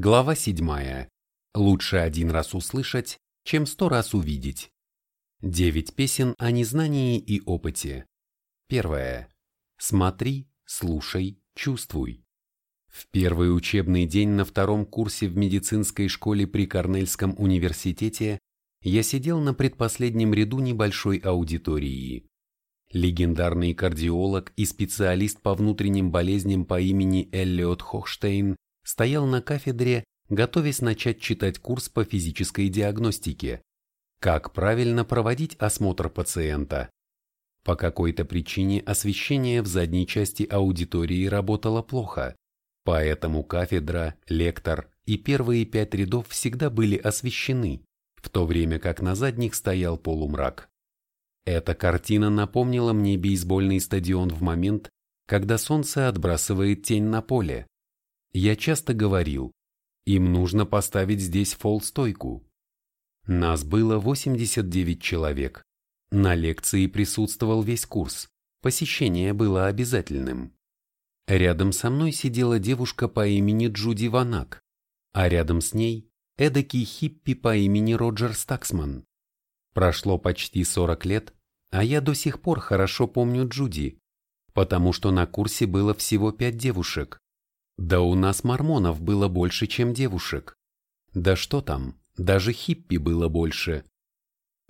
Глава 7. Лучше один раз услышать, чем сто раз увидеть. Девять песен о незнании и опыте. Первое. Смотри, слушай, чувствуй. В первый учебный день на втором курсе в медицинской школе при Корнельском университете я сидел на предпоследнем ряду небольшой аудитории. Легендарный кардиолог и специалист по внутренним болезням по имени Эллиот Хохштейн стоял на кафедре, готовясь начать читать курс по физической диагностике. Как правильно проводить осмотр пациента? По какой-то причине освещение в задней части аудитории работало плохо, поэтому кафедра, лектор и первые пять рядов всегда были освещены, в то время как на задних стоял полумрак. Эта картина напомнила мне бейсбольный стадион в момент, когда солнце отбрасывает тень на поле. Я часто говорил, им нужно поставить здесь фол-стойку. Нас было 89 человек. На лекции присутствовал весь курс, посещение было обязательным. Рядом со мной сидела девушка по имени Джуди Ванак, а рядом с ней эдакий хиппи по имени Роджер Стаксман. Прошло почти 40 лет, а я до сих пор хорошо помню Джуди, потому что на курсе было всего пять девушек. Да у нас мормонов было больше, чем девушек. Да что там, даже хиппи было больше.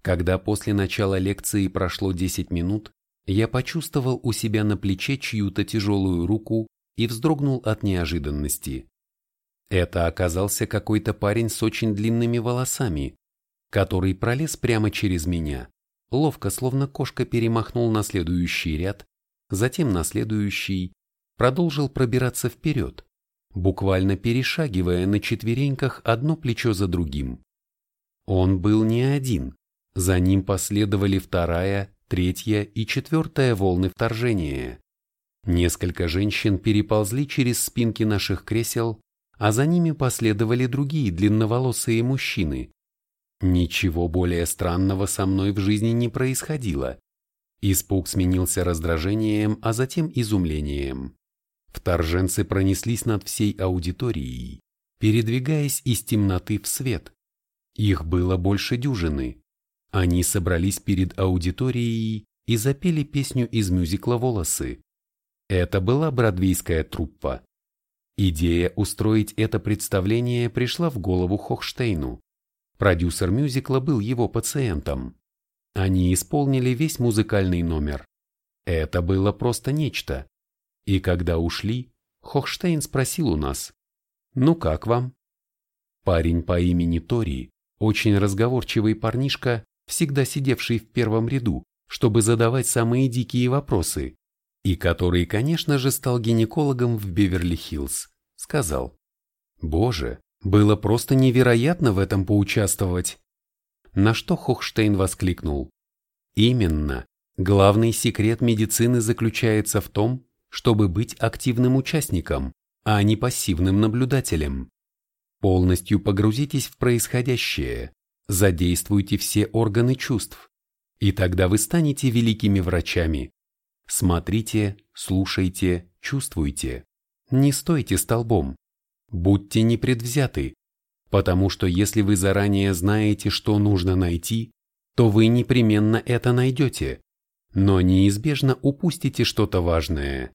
Когда после начала лекции прошло 10 минут, я почувствовал у себя на плече чью-то тяжелую руку и вздрогнул от неожиданности. Это оказался какой-то парень с очень длинными волосами, который пролез прямо через меня ловко, словно кошка, перемахнул на следующий ряд, затем на следующий, продолжил пробираться вперед, буквально перешагивая на четвереньках одно плечо за другим. Он был не один, за ним последовали вторая, третья и четвертая волны вторжения. Несколько женщин переползли через спинки наших кресел, а за ними последовали другие длинноволосые мужчины, Ничего более странного со мной в жизни не происходило. Испуг сменился раздражением, а затем изумлением. Вторженцы пронеслись над всей аудиторией, передвигаясь из темноты в свет. Их было больше дюжины. Они собрались перед аудиторией и запели песню из мюзикла «Волосы». Это была бродвейская труппа. Идея устроить это представление пришла в голову Хохштейну. Продюсер мюзикла был его пациентом. Они исполнили весь музыкальный номер. Это было просто нечто. И когда ушли, Хохштейн спросил у нас, «Ну как вам?» Парень по имени Тори, очень разговорчивый парнишка, всегда сидевший в первом ряду, чтобы задавать самые дикие вопросы, и который, конечно же, стал гинекологом в Беверли-Хиллз, сказал, «Боже, было просто невероятно в этом поучаствовать. На что Хохштейн воскликнул. Именно, главный секрет медицины заключается в том, чтобы быть активным участником, а не пассивным наблюдателем. Полностью погрузитесь в происходящее, задействуйте все органы чувств, и тогда вы станете великими врачами. Смотрите, слушайте, чувствуйте. Не стойте столбом, Будьте непредвзяты, потому что если вы заранее знаете, что нужно найти, то вы непременно это найдете, но неизбежно упустите что-то важное.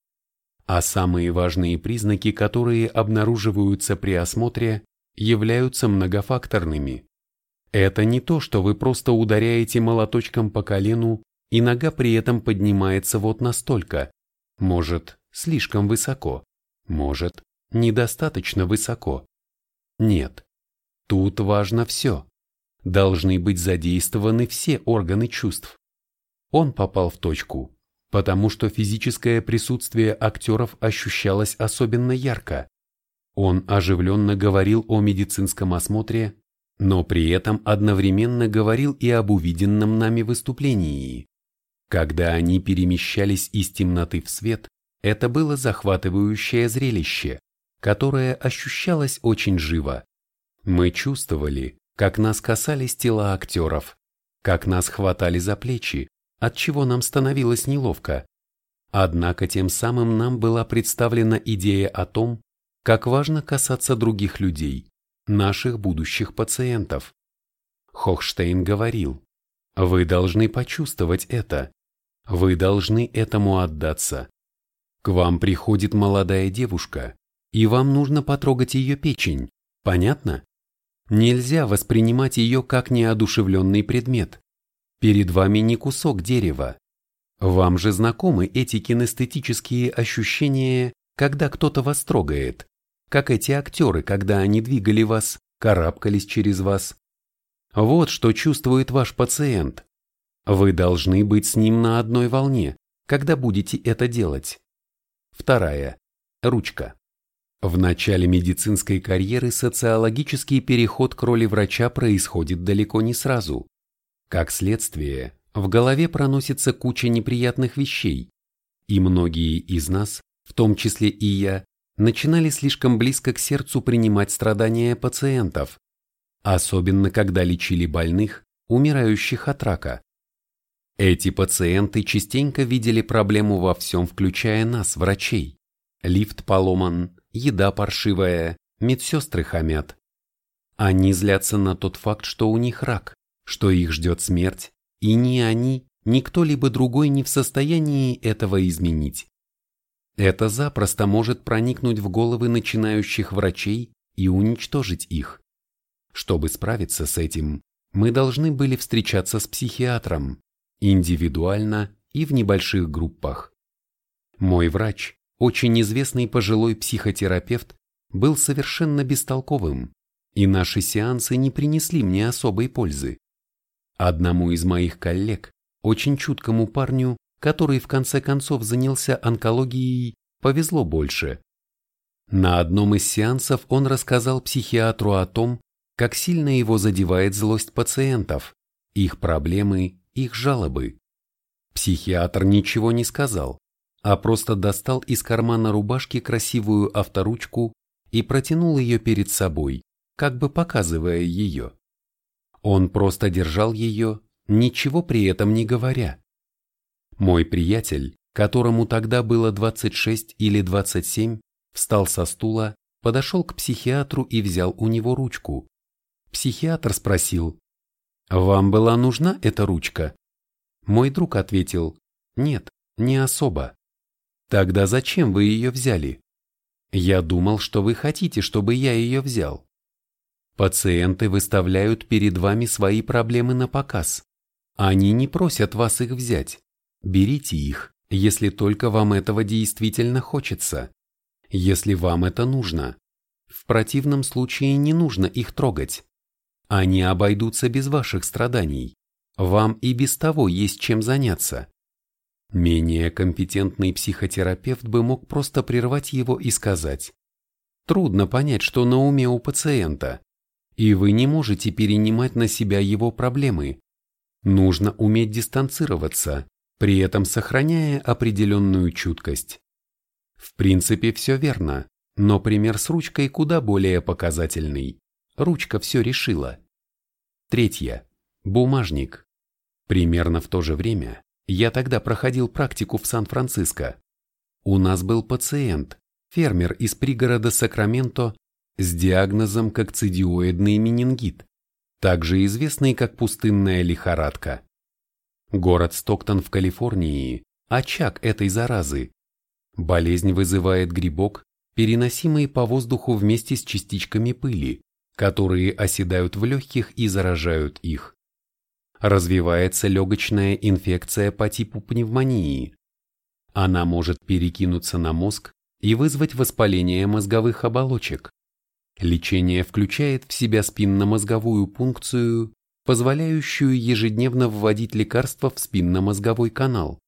А самые важные признаки, которые обнаруживаются при осмотре, являются многофакторными. Это не то, что вы просто ударяете молоточком по колену, и нога при этом поднимается вот настолько, может, слишком высоко, может, недостаточно высоко. Нет, тут важно все. Должны быть задействованы все органы чувств. Он попал в точку, потому что физическое присутствие актеров ощущалось особенно ярко. Он оживленно говорил о медицинском осмотре, но при этом одновременно говорил и об увиденном нами выступлении. Когда они перемещались из темноты в свет, это было захватывающее зрелище которое ощущалось очень живо. Мы чувствовали, как нас касались тела актеров, как нас хватали за плечи, от чего нам становилось неловко. Однако тем самым нам была представлена идея о том, как важно касаться других людей, наших будущих пациентов. Хохштейн говорил, вы должны почувствовать это, вы должны этому отдаться. К вам приходит молодая девушка, и вам нужно потрогать ее печень, понятно? Нельзя воспринимать ее как неодушевленный предмет. Перед вами не кусок дерева. Вам же знакомы эти кинестетические ощущения, когда кто-то вас трогает, как эти актеры, когда они двигали вас, карабкались через вас. Вот что чувствует ваш пациент. Вы должны быть с ним на одной волне, когда будете это делать. Вторая. Ручка. В начале медицинской карьеры социологический переход к роли врача происходит далеко не сразу. Как следствие, в голове проносится куча неприятных вещей, и многие из нас, в том числе и я, начинали слишком близко к сердцу принимать страдания пациентов, особенно когда лечили больных, умирающих от рака. Эти пациенты частенько видели проблему во всем, включая нас, врачей. Лифт поломан, еда паршивая, медсестры хамят. Они злятся на тот факт, что у них рак, что их ждет смерть, и ни они, ни кто-либо другой не в состоянии этого изменить. Это запросто может проникнуть в головы начинающих врачей и уничтожить их. Чтобы справиться с этим, мы должны были встречаться с психиатром, индивидуально и в небольших группах. Мой врач, очень известный пожилой психотерапевт, был совершенно бестолковым, и наши сеансы не принесли мне особой пользы. Одному из моих коллег, очень чуткому парню, который в конце концов занялся онкологией, повезло больше. На одном из сеансов он рассказал психиатру о том, как сильно его задевает злость пациентов, их проблемы их жалобы. Психиатр ничего не сказал, а просто достал из кармана рубашки красивую авторучку и протянул ее перед собой, как бы показывая ее. Он просто держал ее, ничего при этом не говоря. Мой приятель, которому тогда было 26 или 27, встал со стула, подошел к психиатру и взял у него ручку. Психиатр спросил, «Вам была нужна эта ручка?» Мой друг ответил, «Нет, не особо». «Тогда зачем вы ее взяли?» «Я думал, что вы хотите, чтобы я ее взял». Пациенты выставляют перед вами свои проблемы на показ. Они не просят вас их взять. Берите их, если только вам этого действительно хочется. Если вам это нужно. В противном случае не нужно их трогать. Они обойдутся без ваших страданий. Вам и без того есть чем заняться. Менее компетентный психотерапевт бы мог просто прервать его и сказать. Трудно понять, что на уме у пациента, и вы не можете перенимать на себя его проблемы. Нужно уметь дистанцироваться, при этом сохраняя определенную чуткость. В принципе, все верно, но пример с ручкой куда более показательный. Ручка все решила. Третье. Бумажник. Примерно в то же время я тогда проходил практику в Сан-Франциско. У нас был пациент, фермер из пригорода Сакраменто с диагнозом кокцидиоидный менингит, также известный как пустынная лихорадка. Город Стоктон в Калифорнии – очаг этой заразы. Болезнь вызывает грибок, переносимый по воздуху вместе с частичками пыли, которые оседают в легких и заражают их. Развивается легочная инфекция по типу пневмонии. Она может перекинуться на мозг и вызвать воспаление мозговых оболочек. Лечение включает в себя спинномозговую пункцию, позволяющую ежедневно вводить лекарства в спинномозговой канал.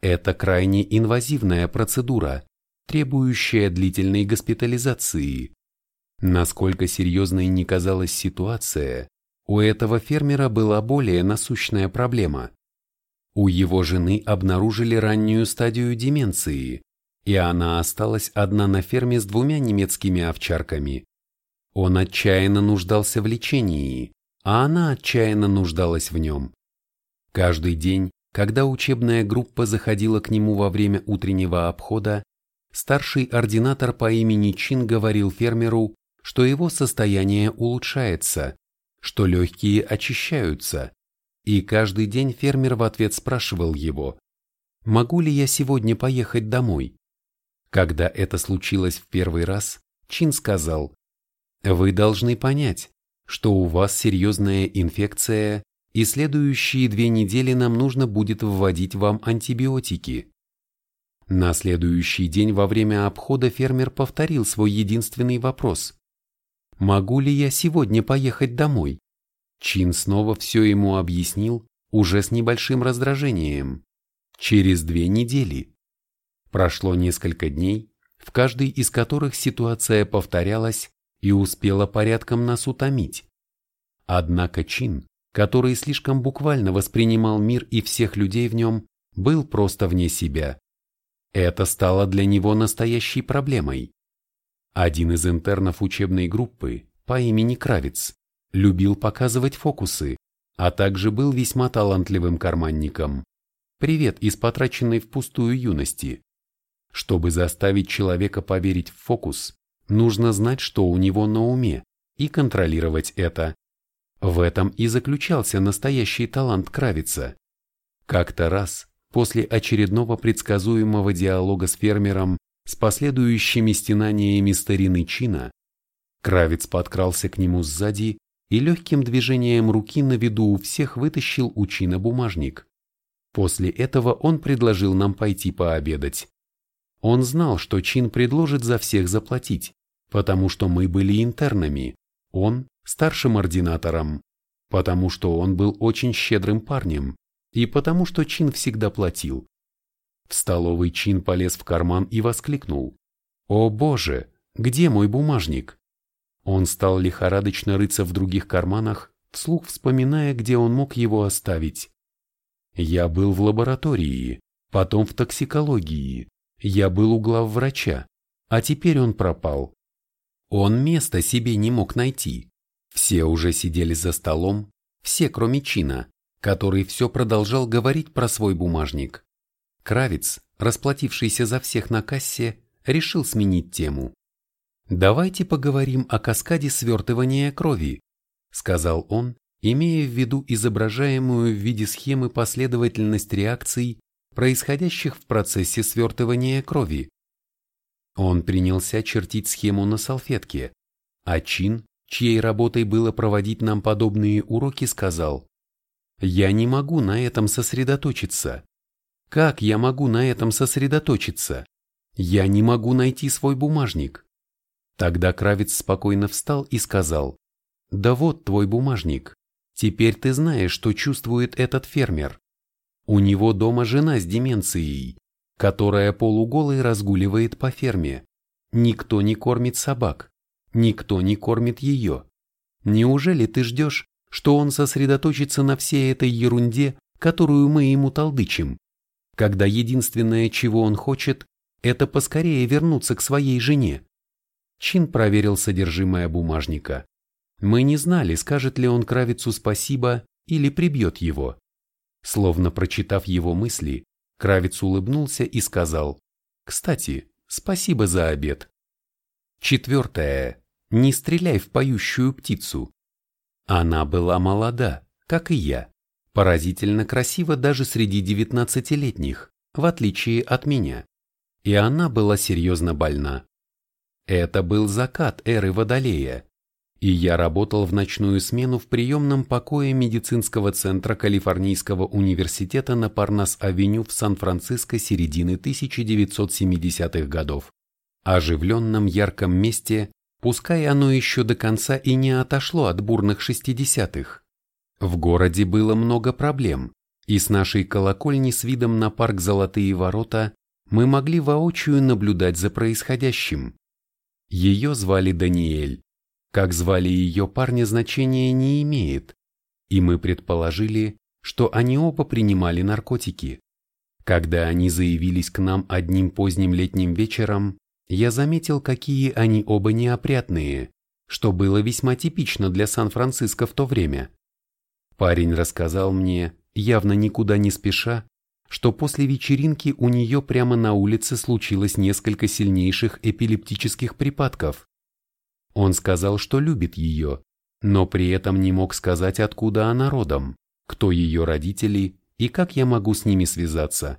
Это крайне инвазивная процедура, требующая длительной госпитализации. Насколько серьезной ни казалась ситуация, у этого фермера была более насущная проблема. У его жены обнаружили раннюю стадию деменции, и она осталась одна на ферме с двумя немецкими овчарками. Он отчаянно нуждался в лечении, а она отчаянно нуждалась в нем. Каждый день, когда учебная группа заходила к нему во время утреннего обхода, старший ординатор по имени Чин говорил фермеру, что его состояние улучшается, что легкие очищаются, и каждый день фермер в ответ спрашивал его, «Могу ли я сегодня поехать домой?» Когда это случилось в первый раз, Чин сказал, «Вы должны понять, что у вас серьезная инфекция, и следующие две недели нам нужно будет вводить вам антибиотики». На следующий день во время обхода фермер повторил свой единственный вопрос. «Могу ли я сегодня поехать домой?» Чин снова все ему объяснил, уже с небольшим раздражением. Через две недели. Прошло несколько дней, в каждой из которых ситуация повторялась и успела порядком нас утомить. Однако Чин, который слишком буквально воспринимал мир и всех людей в нем, был просто вне себя. Это стало для него настоящей проблемой. Один из интернов учебной группы по имени Кравец любил показывать фокусы, а также был весьма талантливым карманником. Привет из потраченной впустую юности. Чтобы заставить человека поверить в фокус, нужно знать, что у него на уме, и контролировать это. В этом и заключался настоящий талант Кравица. Как-то раз, после очередного предсказуемого диалога с фермером с последующими стенаниями старины Чина, Кравец подкрался к нему сзади и легким движением руки на виду у всех вытащил у Чина бумажник. После этого он предложил нам пойти пообедать. Он знал, что Чин предложит за всех заплатить, потому что мы были интернами, он – старшим ординатором, потому что он был очень щедрым парнем и потому что Чин всегда платил. В столовый Чин полез в карман и воскликнул. «О боже, где мой бумажник?» Он стал лихорадочно рыться в других карманах, вслух вспоминая, где он мог его оставить. Я был в лаборатории, потом в токсикологии, я был у главврача, а теперь он пропал. Он места себе не мог найти. Все уже сидели за столом, все кроме Чина, который все продолжал говорить про свой бумажник. Кравец, расплатившийся за всех на кассе, решил сменить тему. «Давайте поговорим о каскаде свертывания крови», сказал он, имея в виду изображаемую в виде схемы последовательность реакций происходящих в процессе свертывания крови. Он принялся чертить схему на салфетке, а Чин, чьей работой было проводить нам подобные уроки, сказал, «Я не могу на этом сосредоточиться. Как я могу на этом сосредоточиться? Я не могу найти свой бумажник». Тогда Кравец спокойно встал и сказал, «Да вот твой бумажник. Теперь ты знаешь, что чувствует этот фермер. У него дома жена с деменцией, которая полуголой разгуливает по ферме. Никто не кормит собак, никто не кормит ее. Неужели ты ждешь, что он сосредоточится на всей этой ерунде, которую мы ему толдычим, когда единственное, чего он хочет, это поскорее вернуться к своей жене? Чин проверил содержимое бумажника. Мы не знали, скажет ли он Кравицу спасибо или прибьет его. Словно прочитав его мысли, Кравец улыбнулся и сказал, «Кстати, спасибо за обед». Четвертое. Не стреляй в поющую птицу. Она была молода, как и я, поразительно красива даже среди девятнадцатилетних, в отличие от меня. И она была серьезно больна. Это был закат эры Водолея, и я работал в ночную смену в приемном покое медицинского центра Калифорнийского университета на Парнас-авеню в Сан-Франциско середины 1970-х годов. Оживленном ярком месте, пускай оно еще до конца и не отошло от бурных 60-х. В городе было много проблем, и с нашей колокольни с видом на парк Золотые ворота мы могли воочию наблюдать за происходящим. Ее звали Даниэль. Как звали ее парня значения не имеет, и мы предположили, что они оба принимали наркотики. Когда они заявились к нам одним поздним летним вечером, я заметил, какие они оба неопрятные, что было весьма типично для Сан-Франциско в то время. Парень рассказал мне, явно никуда не спеша, что после вечеринки у нее прямо на улице случилось несколько сильнейших эпилептических припадков. Он сказал, что любит ее, но при этом не мог сказать, откуда она родом, кто ее родители и как я могу с ними связаться.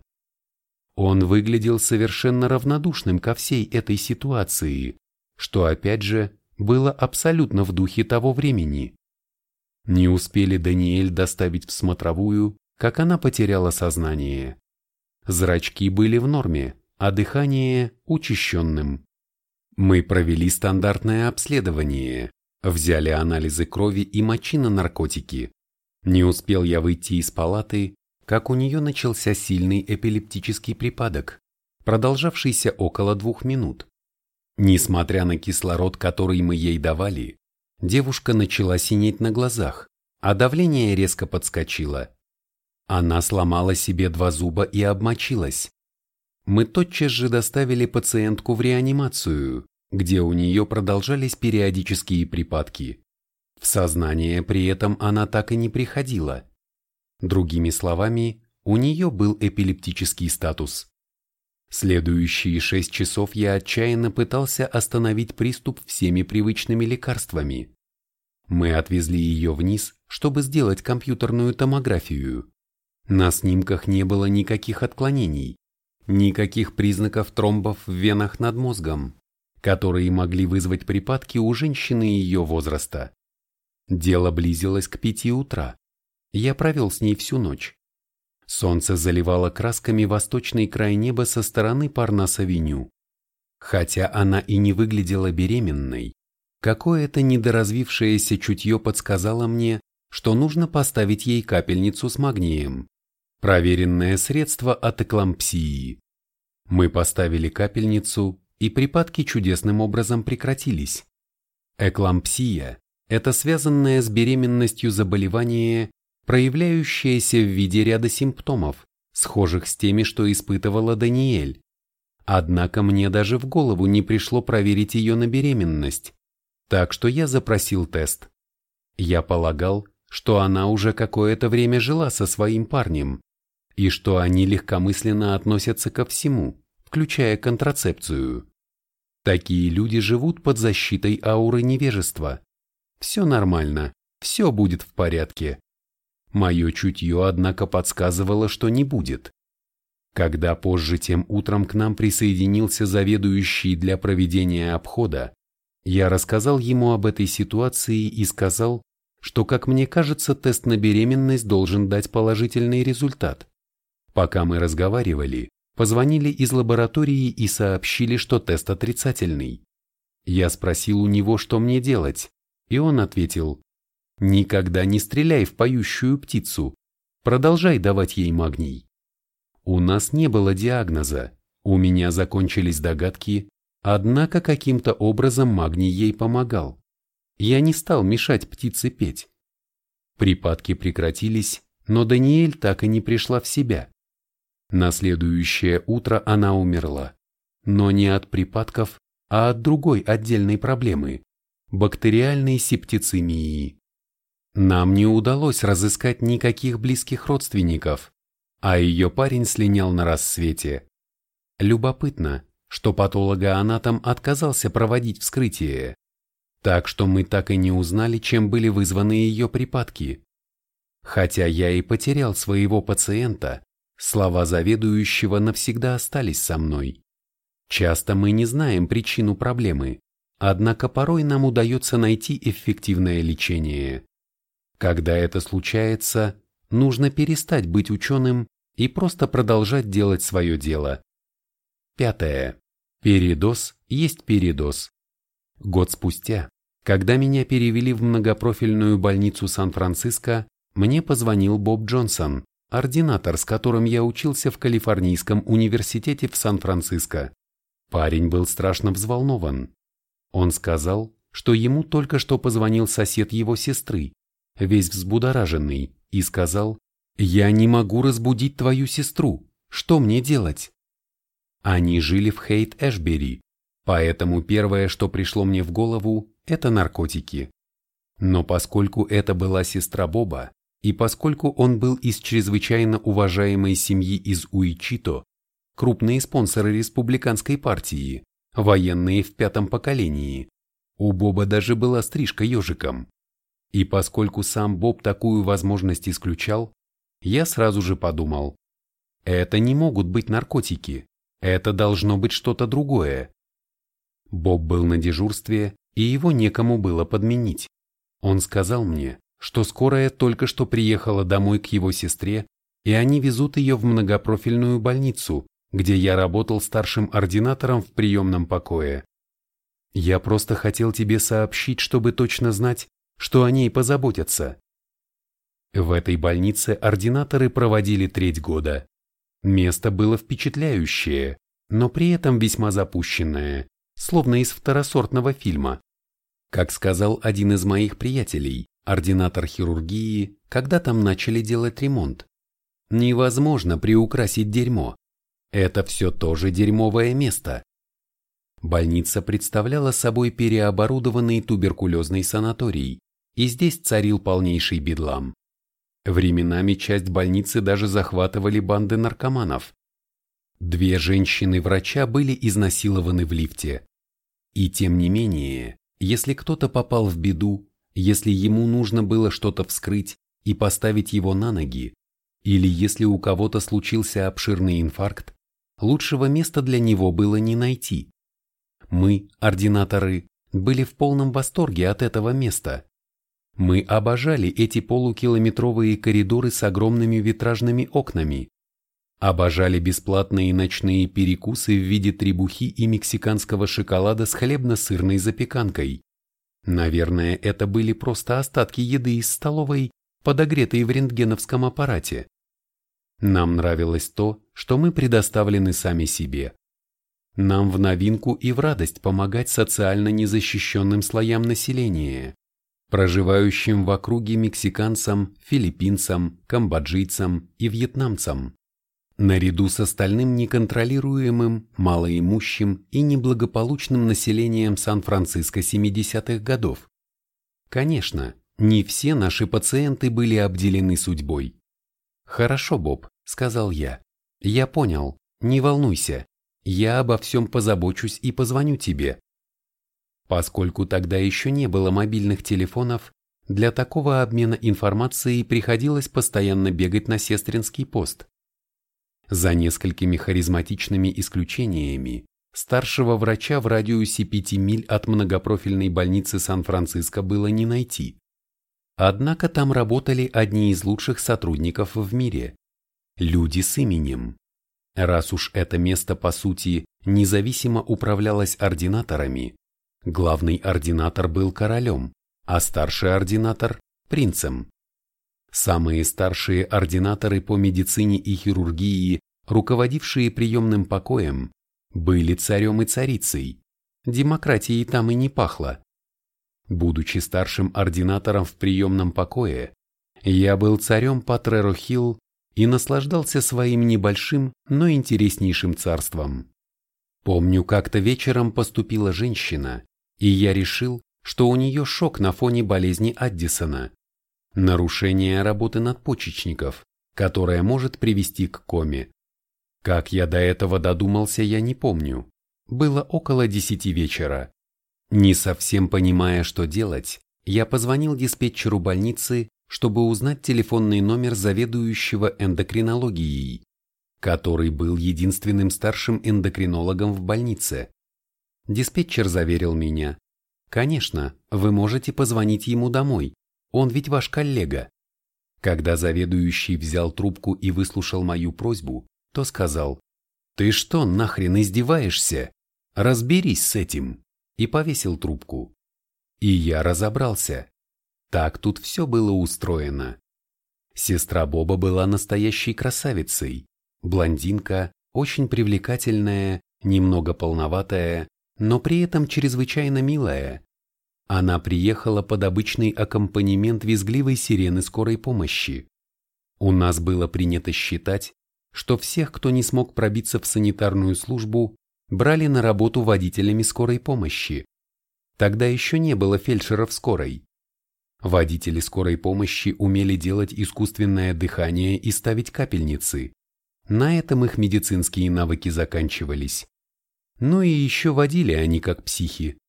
Он выглядел совершенно равнодушным ко всей этой ситуации, что опять же было абсолютно в духе того времени. Не успели Даниэль доставить в смотровую, как она потеряла сознание. Зрачки были в норме, а дыхание – учащенным. Мы провели стандартное обследование, взяли анализы крови и мочи на наркотики. Не успел я выйти из палаты, как у нее начался сильный эпилептический припадок, продолжавшийся около двух минут. Несмотря на кислород, который мы ей давали, девушка начала синеть на глазах, а давление резко подскочило. Она сломала себе два зуба и обмочилась. Мы тотчас же доставили пациентку в реанимацию, где у нее продолжались периодические припадки. В сознание при этом она так и не приходила. Другими словами, у нее был эпилептический статус. Следующие шесть часов я отчаянно пытался остановить приступ всеми привычными лекарствами. Мы отвезли ее вниз, чтобы сделать компьютерную томографию. На снимках не было никаких отклонений, никаких признаков тромбов в венах над мозгом, которые могли вызвать припадки у женщины ее возраста. Дело близилось к пяти утра. Я провел с ней всю ночь. Солнце заливало красками восточный край неба со стороны Парнас-авеню. Хотя она и не выглядела беременной, какое-то недоразвившееся чутье подсказало мне, что нужно поставить ей капельницу с магнием. Проверенное средство от эклампсии. Мы поставили капельницу, и припадки чудесным образом прекратились. Эклампсия – это связанное с беременностью заболевание, проявляющееся в виде ряда симптомов, схожих с теми, что испытывала Даниэль. Однако мне даже в голову не пришло проверить ее на беременность, так что я запросил тест. Я полагал, что она уже какое-то время жила со своим парнем, и что они легкомысленно относятся ко всему, включая контрацепцию. Такие люди живут под защитой ауры невежества. Все нормально, все будет в порядке. Мое чутье, однако, подсказывало, что не будет. Когда позже тем утром к нам присоединился заведующий для проведения обхода, я рассказал ему об этой ситуации и сказал, что, как мне кажется, тест на беременность должен дать положительный результат. Пока мы разговаривали, позвонили из лаборатории и сообщили, что тест отрицательный. Я спросил у него, что мне делать, и он ответил, Никогда не стреляй в поющую птицу. Продолжай давать ей магний. У нас не было диагноза, у меня закончились догадки, однако каким-то образом магний ей помогал. Я не стал мешать птице петь. Припадки прекратились, но Даниэль так и не пришла в себя. На следующее утро она умерла, но не от припадков, а от другой отдельной проблемы – бактериальной септицемии. Нам не удалось разыскать никаких близких родственников, а ее парень слинял на рассвете. Любопытно, что патологоанатом отказался проводить вскрытие, так что мы так и не узнали, чем были вызваны ее припадки. Хотя я и потерял своего пациента, слова заведующего навсегда остались со мной. Часто мы не знаем причину проблемы, однако порой нам удается найти эффективное лечение. Когда это случается, нужно перестать быть ученым и просто продолжать делать свое дело. Пятое. Передоз есть передоз. Год спустя, когда меня перевели в многопрофильную больницу Сан-Франциско, мне позвонил Боб Джонсон, ординатор, с которым я учился в Калифорнийском университете в Сан-Франциско. Парень был страшно взволнован. Он сказал, что ему только что позвонил сосед его сестры, весь взбудораженный, и сказал, «Я не могу разбудить твою сестру, что мне делать?» Они жили в Хейт-Эшбери, поэтому первое, что пришло мне в голову, это наркотики. Но поскольку это была сестра Боба, и поскольку он был из чрезвычайно уважаемой семьи из Уичито, крупные спонсоры республиканской партии, военные в пятом поколении, у Боба даже была стрижка ежиком. И поскольку сам Боб такую возможность исключал, я сразу же подумал, это не могут быть наркотики, это должно быть что-то другое. Боб был на дежурстве, и его некому было подменить. Он сказал мне, что скорая только что приехала домой к его сестре, и они везут ее в многопрофильную больницу, где я работал старшим ординатором в приемном покое. Я просто хотел тебе сообщить, чтобы точно знать, что о ней позаботятся. В этой больнице ординаторы проводили треть года. Место было впечатляющее, но при этом весьма запущенное, словно из второсортного фильма. Как сказал один из моих приятелей, ординатор хирургии, когда там начали делать ремонт. Невозможно приукрасить дерьмо. Это все тоже дерьмовое место. Больница представляла собой переоборудованный туберкулезный санаторий, и здесь царил полнейший бедлам. Временами часть больницы даже захватывали банды наркоманов. Две женщины-врача были изнасилованы в лифте. И тем не менее, если кто-то попал в беду, если ему нужно было что-то вскрыть и поставить его на ноги, или если у кого-то случился обширный инфаркт, лучшего места для него было не найти. Мы, ординаторы, были в полном восторге от этого места. Мы обожали эти полукилометровые коридоры с огромными витражными окнами. Обожали бесплатные ночные перекусы в виде требухи и мексиканского шоколада с хлебно-сырной запеканкой. Наверное, это были просто остатки еды из столовой, подогретой в рентгеновском аппарате. Нам нравилось то, что мы предоставлены сами себе. Нам в новинку и в радость помогать социально незащищенным слоям населения, проживающим в округе мексиканцам, филиппинцам, камбоджийцам и вьетнамцам, наряду с остальным неконтролируемым, малоимущим и неблагополучным населением Сан-Франциско 70-х годов. Конечно, не все наши пациенты были обделены судьбой. «Хорошо, Боб», — сказал я. «Я понял. Не волнуйся. Я обо всем позабочусь и позвоню тебе». Поскольку тогда еще не было мобильных телефонов, для такого обмена информацией приходилось постоянно бегать на сестринский пост. За несколькими харизматичными исключениями, старшего врача в радиусе 5 миль от многопрофильной больницы Сан-Франциско было не найти. Однако там работали одни из лучших сотрудников в мире. Люди с именем. Раз уж это место по сути независимо управлялось ординаторами, главный ординатор был королем, а старший ординатор – принцем. Самые старшие ординаторы по медицине и хирургии, руководившие приемным покоем, были царем и царицей. Демократией там и не пахло. Будучи старшим ординатором в приемном покое, я был царем Патреро-Хилл и наслаждался своим небольшим, но интереснейшим царством. Помню, как-то вечером поступила женщина, и я решил, что у нее шок на фоне болезни Аддисона, нарушение работы надпочечников, которое может привести к коме. Как я до этого додумался, я не помню. Было около десяти вечера. Не совсем понимая, что делать, я позвонил диспетчеру больницы, чтобы узнать телефонный номер заведующего эндокринологией, который был единственным старшим эндокринологом в больнице. Диспетчер заверил меня. Конечно, вы можете позвонить ему домой, он ведь ваш коллега. Когда заведующий взял трубку и выслушал мою просьбу, то сказал, «Ты что, нахрен издеваешься? Разберись с этим!» и повесил трубку. И я разобрался. Так тут все было устроено. Сестра Боба была настоящей красавицей, блондинка, очень привлекательная, немного полноватая, но при этом чрезвычайно милая. Она приехала под обычный аккомпанемент визгливой сирены скорой помощи. У нас было принято считать, что всех, кто не смог пробиться в санитарную службу, брали на работу водителями скорой помощи. Тогда еще не было фельдшеров скорой. Водители скорой помощи умели делать искусственное дыхание и ставить капельницы. На этом их медицинские навыки заканчивались. Ну и еще водили они как психи.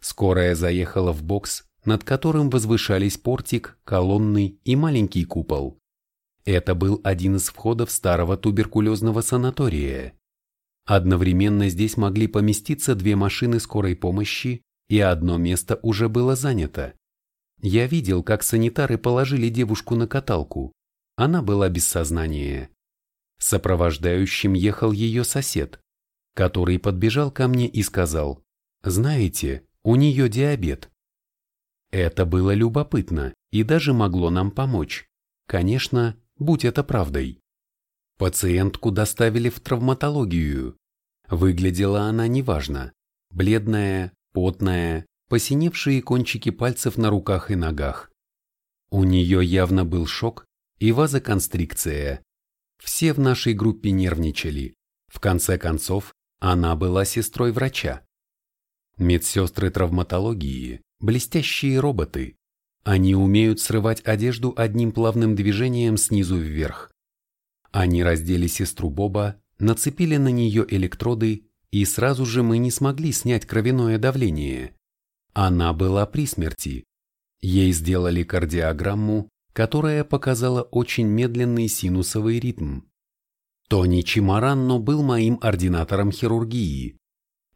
Скорая заехала в бокс, над которым возвышались портик, колонны и маленький купол. Это был один из входов старого туберкулезного санатория. Одновременно здесь могли поместиться две машины скорой помощи, и одно место уже было занято. Я видел, как санитары положили девушку на каталку. Она была без сознания. Сопровождающим ехал ее сосед, который подбежал ко мне и сказал, «Знаете, у нее диабет». Это было любопытно и даже могло нам помочь. Конечно, будь это правдой. Пациентку доставили в травматологию. Выглядела она неважно. Бледная, потная, посиневшие кончики пальцев на руках и ногах. У нее явно был шок и вазоконстрикция. Все в нашей группе нервничали. В конце концов, она была сестрой врача. Медсестры травматологии – блестящие роботы. Они умеют срывать одежду одним плавным движением снизу вверх. Они раздели сестру Боба, нацепили на нее электроды, и сразу же мы не смогли снять кровяное давление. Она была при смерти. Ей сделали кардиограмму, которая показала очень медленный синусовый ритм. Тони Чимаранно был моим ординатором хирургии.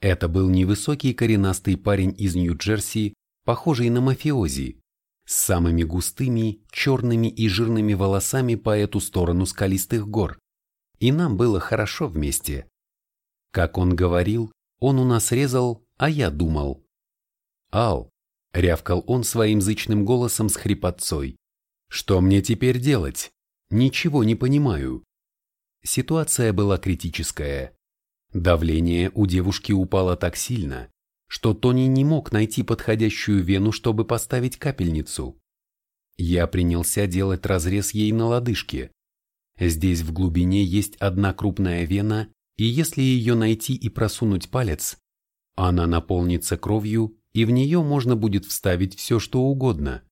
Это был невысокий коренастый парень из Нью-Джерси, похожий на мафиози, с самыми густыми, черными и жирными волосами по эту сторону скалистых гор. И нам было хорошо вместе. Как он говорил, он у нас резал, а я думал. «Ал!» — рявкал он своим зычным голосом с хрипотцой. «Что мне теперь делать? Ничего не понимаю». Ситуация была критическая. Давление у девушки упало так сильно, что Тони не мог найти подходящую вену, чтобы поставить капельницу. Я принялся делать разрез ей на лодыжке. Здесь в глубине есть одна крупная вена, и если ее найти и просунуть палец, она наполнится кровью и в нее можно будет вставить все, что угодно.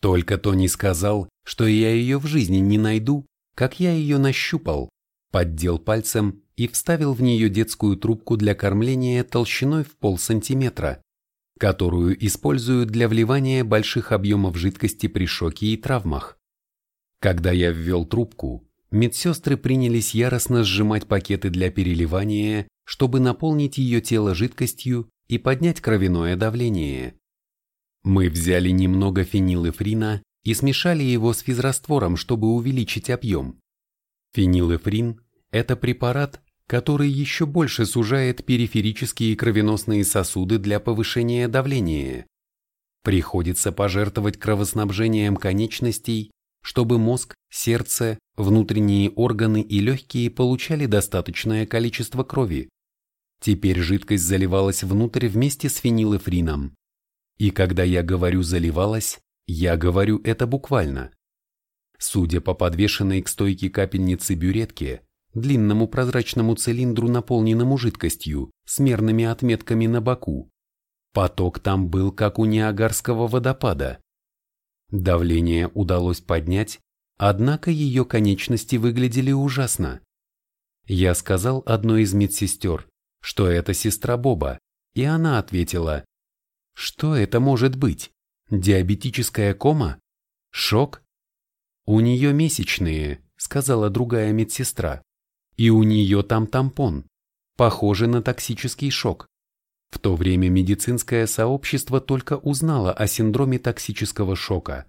Только Тони сказал, что я ее в жизни не найду, как я ее нащупал, поддел пальцем и вставил в нее детскую трубку для кормления толщиной в полсантиметра, которую используют для вливания больших объемов жидкости при шоке и травмах. Когда я ввел трубку, медсестры принялись яростно сжимать пакеты для переливания, чтобы наполнить ее тело жидкостью и поднять кровяное давление. Мы взяли немного фенилэфрина и смешали его с физраствором, чтобы увеличить объем. Фенилэфрин – это препарат, который еще больше сужает периферические кровеносные сосуды для повышения давления. Приходится пожертвовать кровоснабжением конечностей, чтобы мозг, сердце, внутренние органы и легкие получали достаточное количество крови. Теперь жидкость заливалась внутрь вместе с фенилэфрином. И когда я говорю «заливалась», я говорю это буквально. Судя по подвешенной к стойке капельницы бюретке, длинному прозрачному цилиндру, наполненному жидкостью, с мерными отметками на боку, поток там был как у Ниагарского водопада. Давление удалось поднять, однако ее конечности выглядели ужасно. Я сказал одной из медсестер, что это сестра Боба, и она ответила, что это может быть? Диабетическая кома? Шок? У нее месячные, сказала другая медсестра, и у нее там тампон, похоже на токсический шок. В то время медицинское сообщество только узнало о синдроме токсического шока.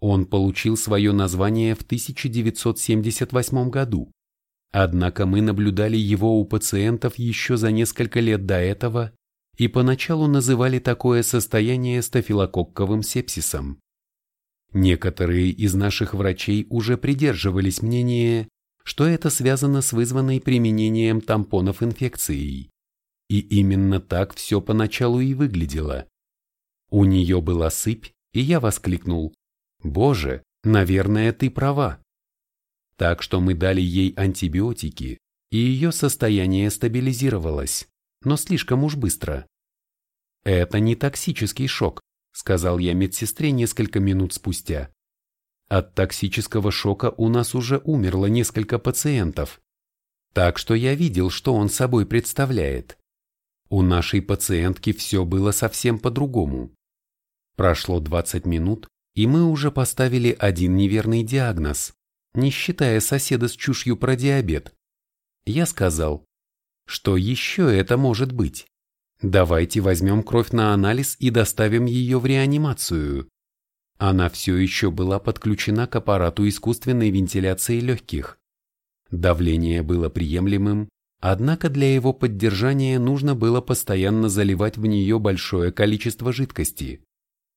Он получил свое название в 1978 году. Однако мы наблюдали его у пациентов еще за несколько лет до этого и поначалу называли такое состояние стафилококковым сепсисом. Некоторые из наших врачей уже придерживались мнения, что это связано с вызванной применением тампонов инфекцией. И именно так все поначалу и выглядело. У нее была сыпь, и я воскликнул, «Боже, наверное, ты права». Так что мы дали ей антибиотики, и ее состояние стабилизировалось, но слишком уж быстро. «Это не токсический шок», — сказал я медсестре несколько минут спустя. От токсического шока у нас уже умерло несколько пациентов. Так что я видел, что он собой представляет. У нашей пациентки все было совсем по-другому. Прошло 20 минут, и мы уже поставили один неверный диагноз, не считая соседа с чушью про диабет. Я сказал, что еще это может быть? Давайте возьмем кровь на анализ и доставим ее в реанимацию. Она все еще была подключена к аппарату искусственной вентиляции легких. Давление было приемлемым, однако для его поддержания нужно было постоянно заливать в нее большое количество жидкости.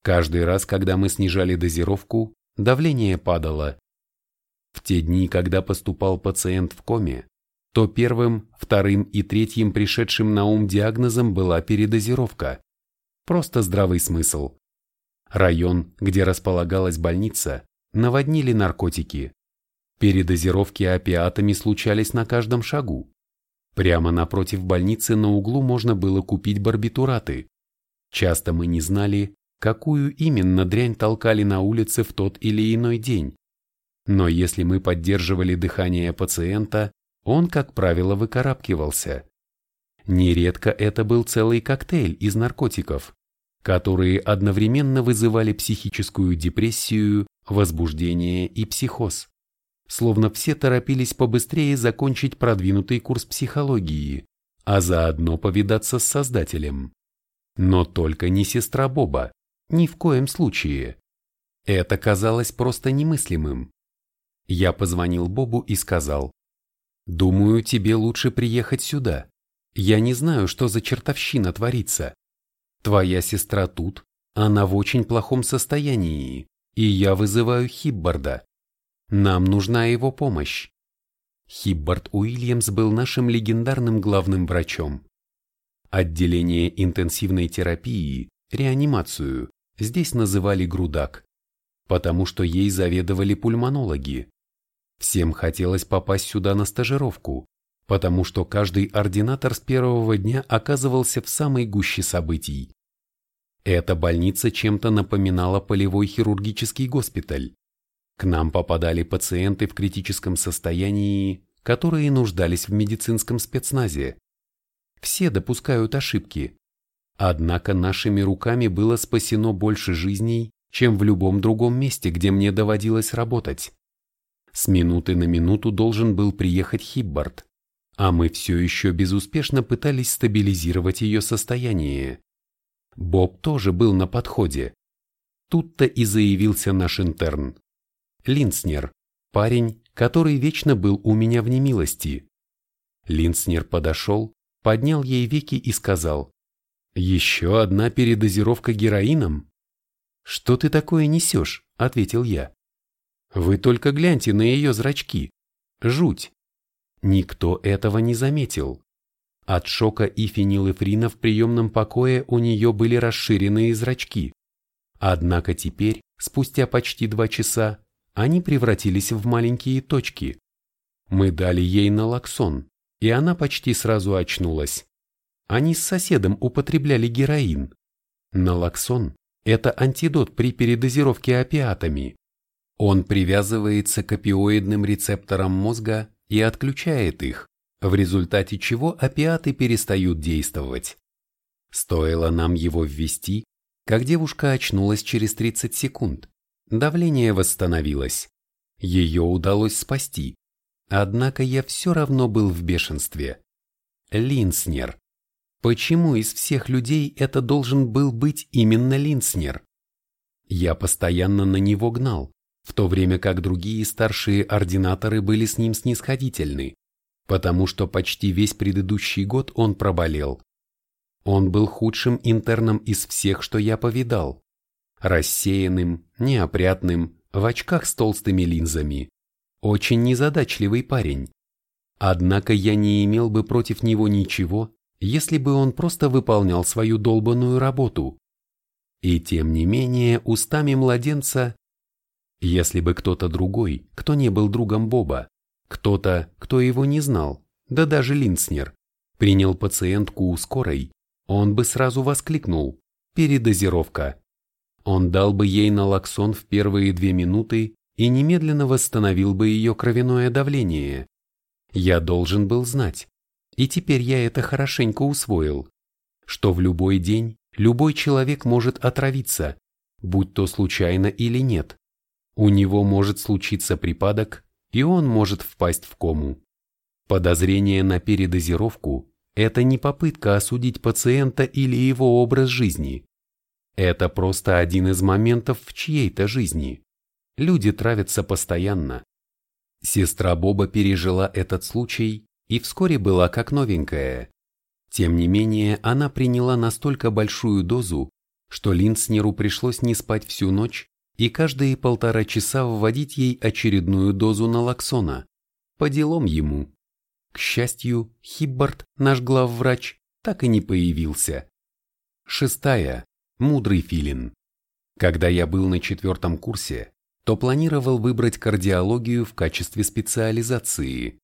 Каждый раз, когда мы снижали дозировку, давление падало. В те дни, когда поступал пациент в коме, то первым, вторым и третьим пришедшим на ум диагнозом была передозировка. Просто здравый смысл. Район, где располагалась больница, наводнили наркотики. Передозировки опиатами случались на каждом шагу. Прямо напротив больницы на углу можно было купить барбитураты. Часто мы не знали, какую именно дрянь толкали на улице в тот или иной день. Но если мы поддерживали дыхание пациента, он, как правило, выкарабкивался. Нередко это был целый коктейль из наркотиков, которые одновременно вызывали психическую депрессию, возбуждение и психоз. Словно все торопились побыстрее закончить продвинутый курс психологии, а заодно повидаться с Создателем. Но только не сестра Боба, ни в коем случае. Это казалось просто немыслимым. Я позвонил Бобу и сказал, Думаю, тебе лучше приехать сюда. Я не знаю, что за чертовщина творится. Твоя сестра тут, она в очень плохом состоянии, и я вызываю Хиббарда. Нам нужна его помощь. Хиббард Уильямс был нашим легендарным главным врачом. Отделение интенсивной терапии, реанимацию, здесь называли грудак, потому что ей заведовали пульмонологи, Всем хотелось попасть сюда на стажировку, потому что каждый ординатор с первого дня оказывался в самой гуще событий. Эта больница чем-то напоминала полевой хирургический госпиталь. К нам попадали пациенты в критическом состоянии, которые нуждались в медицинском спецназе. Все допускают ошибки. Однако нашими руками было спасено больше жизней, чем в любом другом месте, где мне доводилось работать. С минуты на минуту должен был приехать Хиббард, а мы все еще безуспешно пытались стабилизировать ее состояние. Боб тоже был на подходе. Тут-то и заявился наш интерн. Линснер, парень, который вечно был у меня в немилости. Линснер подошел, поднял ей веки и сказал, «Еще одна передозировка героином?» «Что ты такое несешь?» – ответил я. Вы только гляньте на ее зрачки. Жуть. Никто этого не заметил. От шока и фенилэфрина в приемном покое у нее были расширенные зрачки. Однако теперь, спустя почти два часа, они превратились в маленькие точки. Мы дали ей налоксон, и она почти сразу очнулась. Они с соседом употребляли героин. Налоксон – это антидот при передозировке опиатами. Он привязывается к опиоидным рецепторам мозга и отключает их, в результате чего опиаты перестают действовать. Стоило нам его ввести, как девушка очнулась через 30 секунд. Давление восстановилось. Ее удалось спасти. Однако я все равно был в бешенстве. Линснер. Почему из всех людей это должен был быть именно Линснер? Я постоянно на него гнал, в то время как другие старшие ординаторы были с ним снисходительны, потому что почти весь предыдущий год он проболел. Он был худшим интерном из всех, что я повидал. Рассеянным, неопрятным, в очках с толстыми линзами. Очень незадачливый парень. Однако я не имел бы против него ничего, если бы он просто выполнял свою долбанную работу. И тем не менее, устами младенца если бы кто-то другой, кто не был другом Боба, кто-то, кто его не знал, да даже Линснер, принял пациентку у скорой, он бы сразу воскликнул «Передозировка». Он дал бы ей налоксон в первые две минуты и немедленно восстановил бы ее кровяное давление. Я должен был знать, и теперь я это хорошенько усвоил, что в любой день любой человек может отравиться, будь то случайно или нет. У него может случиться припадок, и он может впасть в кому. Подозрение на передозировку – это не попытка осудить пациента или его образ жизни. Это просто один из моментов в чьей-то жизни. Люди травятся постоянно. Сестра Боба пережила этот случай и вскоре была как новенькая. Тем не менее, она приняла настолько большую дозу, что Линдснеру пришлось не спать всю ночь и каждые полтора часа вводить ей очередную дозу налоксона. По делам ему. К счастью, Хиббард, наш главврач, так и не появился. Шестая. Мудрый филин. Когда я был на четвертом курсе, то планировал выбрать кардиологию в качестве специализации.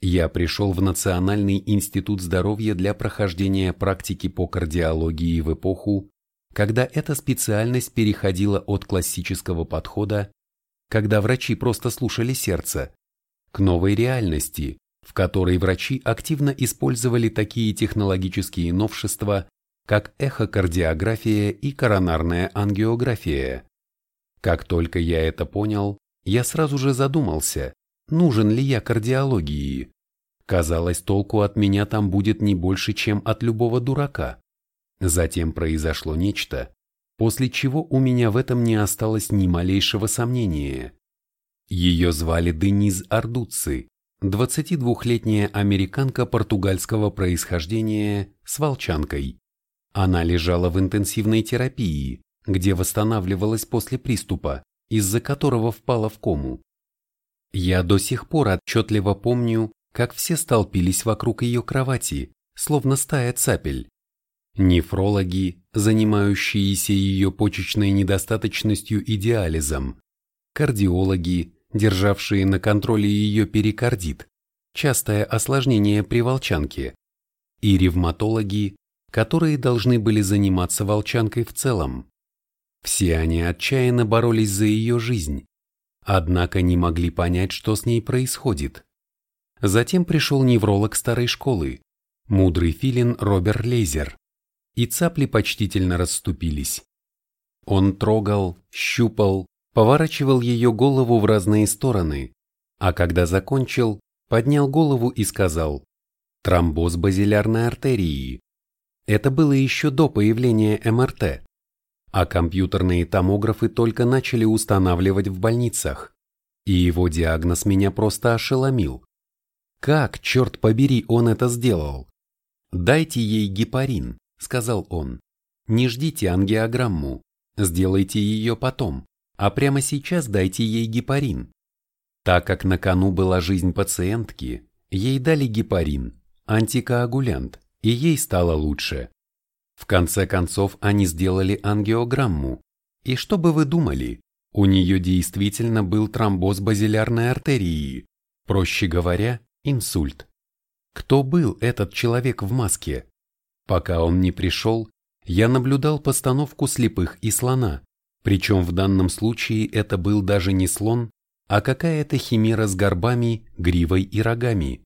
Я пришел в Национальный институт здоровья для прохождения практики по кардиологии в эпоху, когда эта специальность переходила от классического подхода, когда врачи просто слушали сердце, к новой реальности, в которой врачи активно использовали такие технологические новшества, как эхокардиография и коронарная ангиография. Как только я это понял, я сразу же задумался, нужен ли я кардиологии. Казалось, толку от меня там будет не больше, чем от любого дурака. Затем произошло нечто, после чего у меня в этом не осталось ни малейшего сомнения. Ее звали Дениз Ардуци, 22-летняя американка португальского происхождения с волчанкой. Она лежала в интенсивной терапии, где восстанавливалась после приступа, из-за которого впала в кому. Я до сих пор отчетливо помню, как все столпились вокруг ее кровати, словно стая цапель. Нефрологи, занимающиеся ее почечной недостаточностью и диализом, кардиологи, державшие на контроле ее перикардит, частое осложнение при волчанке, и ревматологи, которые должны были заниматься волчанкой в целом. Все они отчаянно боролись за ее жизнь, однако не могли понять, что с ней происходит. Затем пришел невролог старой школы, мудрый филин Роберт Лейзер, и цапли почтительно расступились. Он трогал, щупал, поворачивал ее голову в разные стороны, а когда закончил, поднял голову и сказал «Тромбоз базилярной артерии». Это было еще до появления МРТ а компьютерные томографы только начали устанавливать в больницах, и его диагноз меня просто ошеломил. Как, черт побери, он это сделал? «Дайте ей гепарин», — сказал он. «Не ждите ангиограмму, сделайте ее потом, а прямо сейчас дайте ей гепарин». Так как на кону была жизнь пациентки, ей дали гепарин, антикоагулянт, и ей стало лучше. В конце концов они сделали ангиограмму. И что бы вы думали, у нее действительно был тромбоз базилярной артерии, проще говоря, инсульт. Кто был этот человек в маске? Пока он не пришел, я наблюдал постановку слепых и слона, причем в данном случае это был даже не слон, а какая-то химера с горбами, гривой и рогами.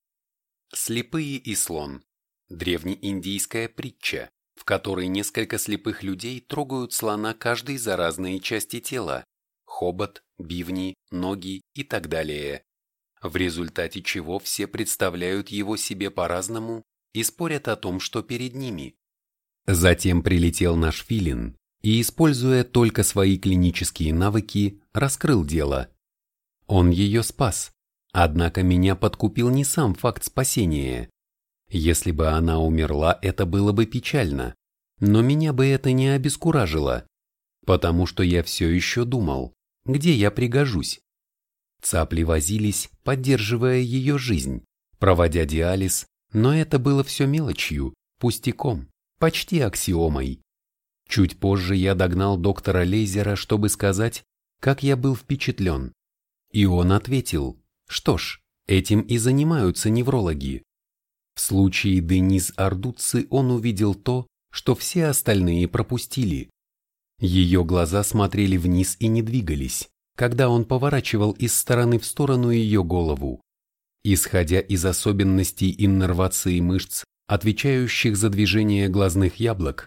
Слепые и слон. Древнеиндийская притча в которой несколько слепых людей трогают слона каждый за разные части тела – хобот, бивни, ноги и так далее. В результате чего все представляют его себе по-разному и спорят о том, что перед ними. Затем прилетел наш филин и, используя только свои клинические навыки, раскрыл дело. Он ее спас, однако меня подкупил не сам факт спасения, если бы она умерла, это было бы печально, но меня бы это не обескуражило, потому что я все еще думал, где я пригожусь. Цапли возились, поддерживая ее жизнь, проводя диализ, но это было все мелочью, пустяком, почти аксиомой. Чуть позже я догнал доктора Лейзера, чтобы сказать, как я был впечатлен. И он ответил, что ж, этим и занимаются неврологи. В случае Дениз Ардуци он увидел то, что все остальные пропустили. Ее глаза смотрели вниз и не двигались, когда он поворачивал из стороны в сторону ее голову. Исходя из особенностей иннервации мышц, отвечающих за движение глазных яблок,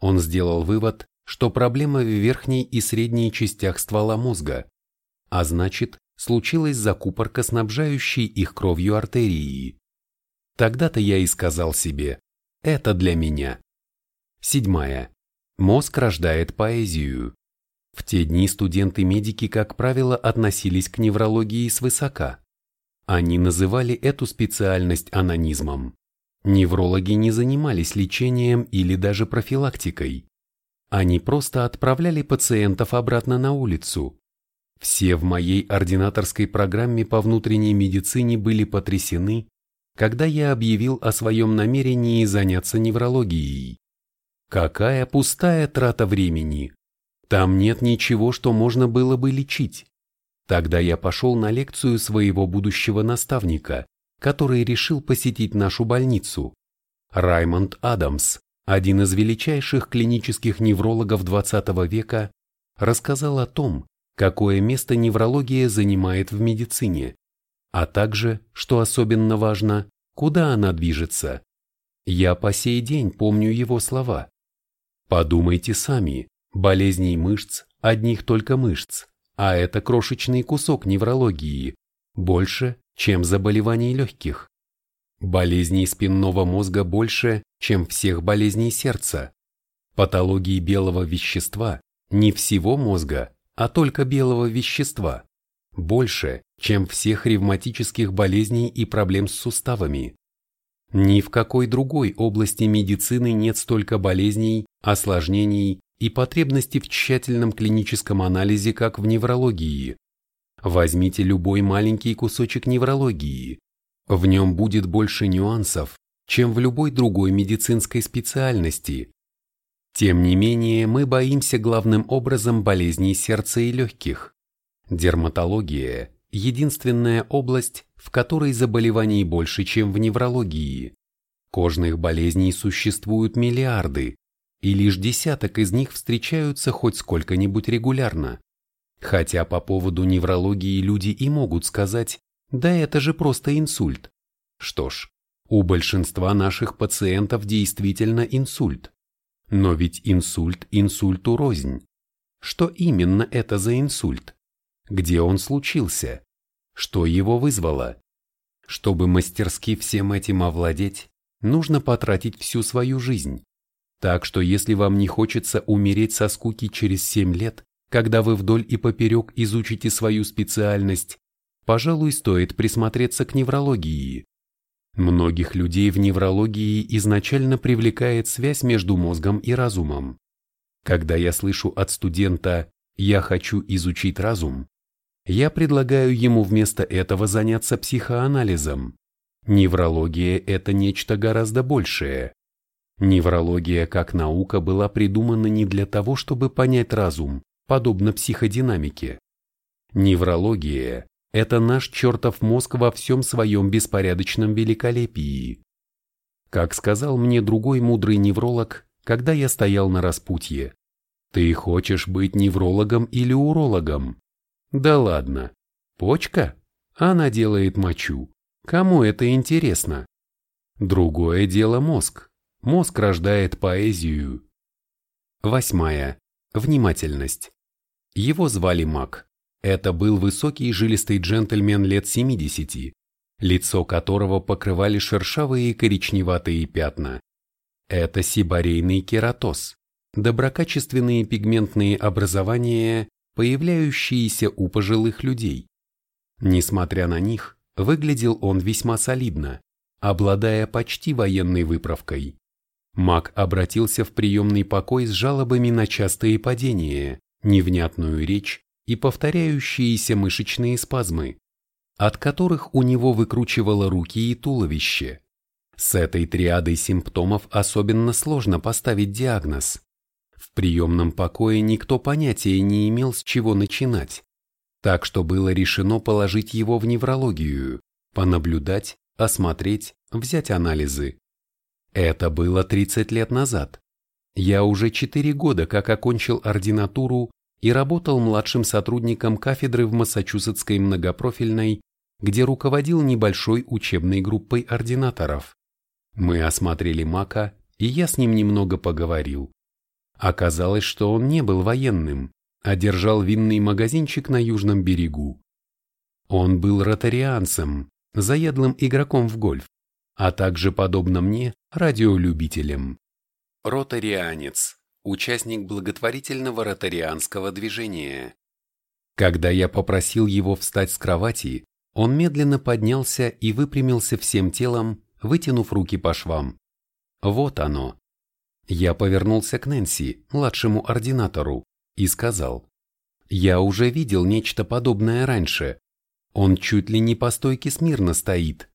он сделал вывод, что проблема в верхней и средней частях ствола мозга, а значит, случилась закупорка снабжающей их кровью артерии. Тогда-то я и сказал себе, это для меня. Седьмая. Мозг рождает поэзию. В те дни студенты-медики, как правило, относились к неврологии свысока. Они называли эту специальность анонизмом. Неврологи не занимались лечением или даже профилактикой. Они просто отправляли пациентов обратно на улицу. Все в моей ординаторской программе по внутренней медицине были потрясены, когда я объявил о своем намерении заняться неврологией. Какая пустая трата времени! Там нет ничего, что можно было бы лечить. Тогда я пошел на лекцию своего будущего наставника, который решил посетить нашу больницу. Раймонд Адамс, один из величайших клинических неврологов XX века, рассказал о том, какое место неврология занимает в медицине, а также, что особенно важно, куда она движется. Я по сей день помню его слова. Подумайте сами, болезней мышц, одних только мышц, а это крошечный кусок неврологии, больше, чем заболеваний легких. Болезней спинного мозга больше, чем всех болезней сердца. Патологии белого вещества, не всего мозга, а только белого вещества, больше, чем всех ревматических болезней и проблем с суставами. Ни в какой другой области медицины нет столько болезней, осложнений и потребностей в тщательном клиническом анализе, как в неврологии. Возьмите любой маленький кусочек неврологии. В нем будет больше нюансов, чем в любой другой медицинской специальности. Тем не менее, мы боимся главным образом болезней сердца и легких. Дерматология – единственная область, в которой заболеваний больше, чем в неврологии. Кожных болезней существуют миллиарды, и лишь десяток из них встречаются хоть сколько-нибудь регулярно. Хотя по поводу неврологии люди и могут сказать, да это же просто инсульт. Что ж, у большинства наших пациентов действительно инсульт. Но ведь инсульт инсульту рознь. Что именно это за инсульт? Где он случился? Что его вызвало? Чтобы мастерски всем этим овладеть, нужно потратить всю свою жизнь. Так что если вам не хочется умереть со скуки через 7 лет, когда вы вдоль и поперек изучите свою специальность, пожалуй, стоит присмотреться к неврологии. Многих людей в неврологии изначально привлекает связь между мозгом и разумом. Когда я слышу от студента «я хочу изучить разум», я предлагаю ему вместо этого заняться психоанализом. Неврология – это нечто гораздо большее. Неврология как наука была придумана не для того, чтобы понять разум, подобно психодинамике. Неврология – это наш чертов мозг во всем своем беспорядочном великолепии. Как сказал мне другой мудрый невролог, когда я стоял на распутье, ты хочешь быть неврологом или урологом? Да ладно. Почка? Она делает мочу. Кому это интересно? Другое дело мозг. Мозг рождает поэзию. Восьмая. Внимательность. Его звали Мак. Это был высокий жилистый джентльмен лет 70, лицо которого покрывали шершавые коричневатые пятна. Это сибарейный кератоз, доброкачественные пигментные образования, появляющиеся у пожилых людей. Несмотря на них, выглядел он весьма солидно, обладая почти военной выправкой. Мак обратился в приемный покой с жалобами на частые падения, невнятную речь и повторяющиеся мышечные спазмы, от которых у него выкручивало руки и туловище. С этой триадой симптомов особенно сложно поставить диагноз. В приемном покое никто понятия не имел, с чего начинать, так что было решено положить его в неврологию, понаблюдать, осмотреть, взять анализы. Это было 30 лет назад. Я уже четыре года как окончил ординатуру и работал младшим сотрудником кафедры в Массачусетской многопрофильной, где руководил небольшой учебной группой ординаторов. Мы осмотрели Мака, и я с ним немного поговорил. Оказалось, что он не был военным, а держал винный магазинчик на южном берегу. Он был ротарианцем, заядлым игроком в гольф, а также, подобно мне, радиолюбителем. Ротарианец – участник благотворительного ротарианского движения. Когда я попросил его встать с кровати, он медленно поднялся и выпрямился всем телом, вытянув руки по швам. Вот оно. Я повернулся к Нэнси, младшему ординатору, и сказал, «Я уже видел нечто подобное раньше. Он чуть ли не по стойке смирно стоит.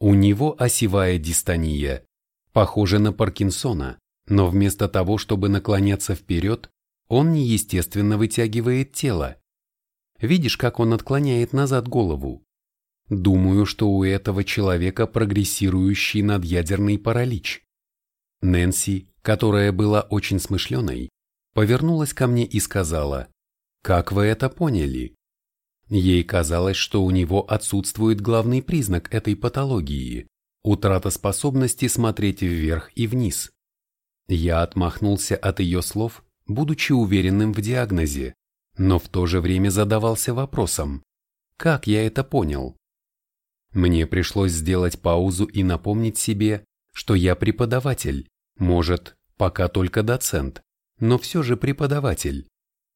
У него осевая дистония, похоже на Паркинсона, но вместо того, чтобы наклоняться вперед, он неестественно вытягивает тело. Видишь, как он отклоняет назад голову? Думаю, что у этого человека прогрессирующий надъядерный паралич. Нэнси, которая была очень смышленой, повернулась ко мне и сказала, «Как вы это поняли?» Ей казалось, что у него отсутствует главный признак этой патологии – утрата способности смотреть вверх и вниз. Я отмахнулся от ее слов, будучи уверенным в диагнозе, но в то же время задавался вопросом, как я это понял? Мне пришлось сделать паузу и напомнить себе, что я преподаватель, может, пока только доцент, но все же преподаватель,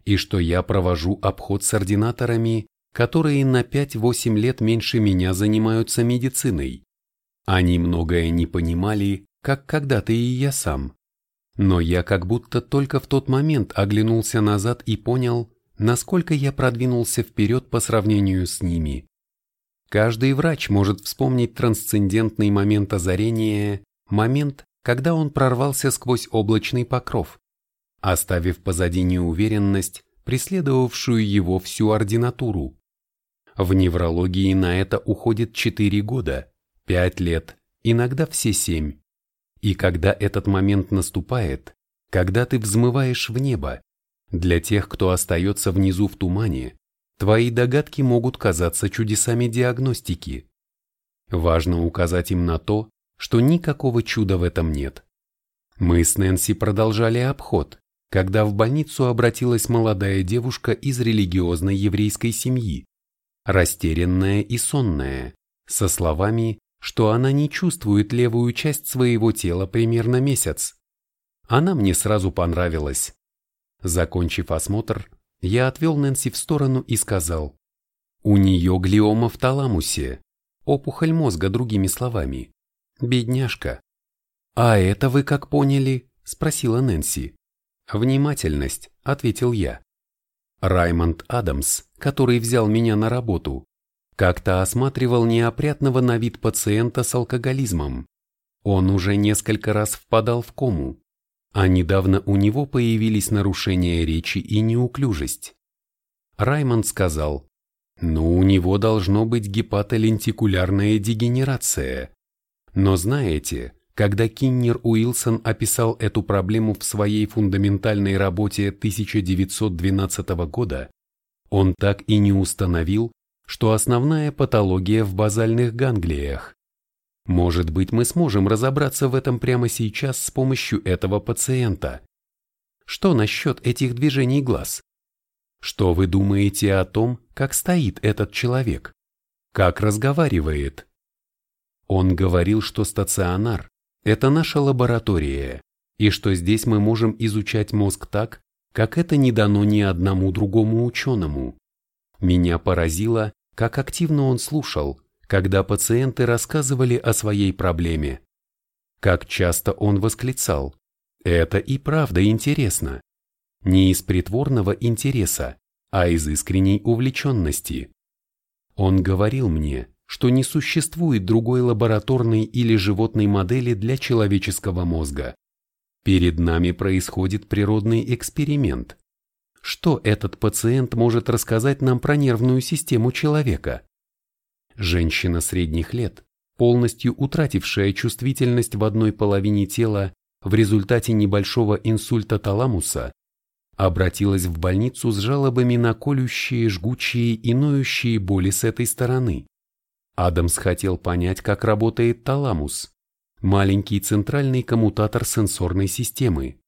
и что я провожу обход с ординаторами, которые на 5-8 лет меньше меня занимаются медициной. Они многое не понимали, как когда-то и я сам. Но я как будто только в тот момент оглянулся назад и понял, насколько я продвинулся вперед по сравнению с ними. Каждый врач может вспомнить трансцендентный момент озарения, момент, когда он прорвался сквозь облачный покров, оставив позади неуверенность, преследовавшую его всю ординатуру. В неврологии на это уходит 4 года, 5 лет, иногда все 7. И когда этот момент наступает, когда ты взмываешь в небо, для тех, кто остается внизу в тумане, твои догадки могут казаться чудесами диагностики. Важно указать им на то, что никакого чуда в этом нет. Мы с Нэнси продолжали обход, когда в больницу обратилась молодая девушка из религиозной еврейской семьи, растерянная и сонная, со словами что она не чувствует левую часть своего тела примерно месяц. Она мне сразу понравилась. Закончив осмотр, я отвел Нэнси в сторону и сказал, «У нее глиома в таламусе, опухоль мозга, другими словами. Бедняжка». «А это вы как поняли?» – спросила Нэнси. «Внимательность», – ответил я. Раймонд Адамс, который взял меня на работу, как-то осматривал неопрятного на вид пациента с алкоголизмом. Он уже несколько раз впадал в кому, а недавно у него появились нарушения речи и неуклюжесть. Раймонд сказал, ну у него должно быть гепатолентикулярная дегенерация. Но знаете, когда Киннер Уилсон описал эту проблему в своей фундаментальной работе 1912 года, он так и не установил, что основная патология в базальных ганглиях. Может быть, мы сможем разобраться в этом прямо сейчас с помощью этого пациента. Что насчет этих движений глаз? Что вы думаете о том, как стоит этот человек? Как разговаривает? Он говорил, что стационар – это наша лаборатория, и что здесь мы можем изучать мозг так, как это не дано ни одному другому ученому. Меня поразило, как активно он слушал, когда пациенты рассказывали о своей проблеме. Как часто он восклицал «Это и правда интересно». Не из притворного интереса, а из искренней увлеченности. Он говорил мне, что не существует другой лабораторной или животной модели для человеческого мозга. Перед нами происходит природный эксперимент, что этот пациент может рассказать нам про нервную систему человека. Женщина средних лет, полностью утратившая чувствительность в одной половине тела, в результате небольшого инсульта таламуса, обратилась в больницу с жалобами на колющие, жгучие и ноющие боли с этой стороны. Адамс хотел понять, как работает таламус, маленький центральный коммутатор сенсорной системы,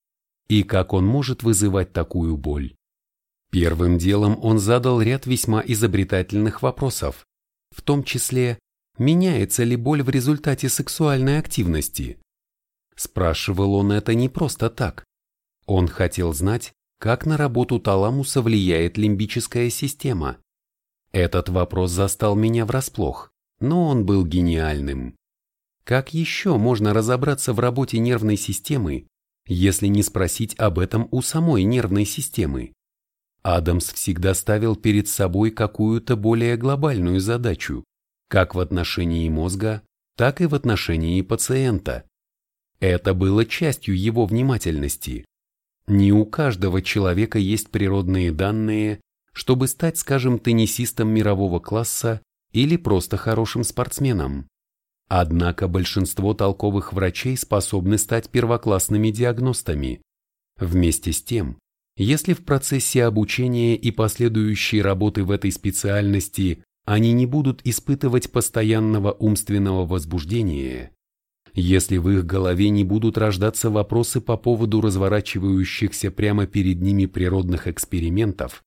и как он может вызывать такую боль. Первым делом он задал ряд весьма изобретательных вопросов, в том числе, меняется ли боль в результате сексуальной активности. Спрашивал он это не просто так. Он хотел знать, как на работу таламуса влияет лимбическая система. Этот вопрос застал меня врасплох, но он был гениальным. Как еще можно разобраться в работе нервной системы, если не спросить об этом у самой нервной системы? Адамс всегда ставил перед собой какую-то более глобальную задачу, как в отношении мозга, так и в отношении пациента. Это было частью его внимательности. Не у каждого человека есть природные данные, чтобы стать, скажем, теннисистом мирового класса или просто хорошим спортсменом. Однако большинство толковых врачей способны стать первоклассными диагностами. Вместе с тем, если в процессе обучения и последующей работы в этой специальности они не будут испытывать постоянного умственного возбуждения, если в их голове не будут рождаться вопросы по поводу разворачивающихся прямо перед ними природных экспериментов,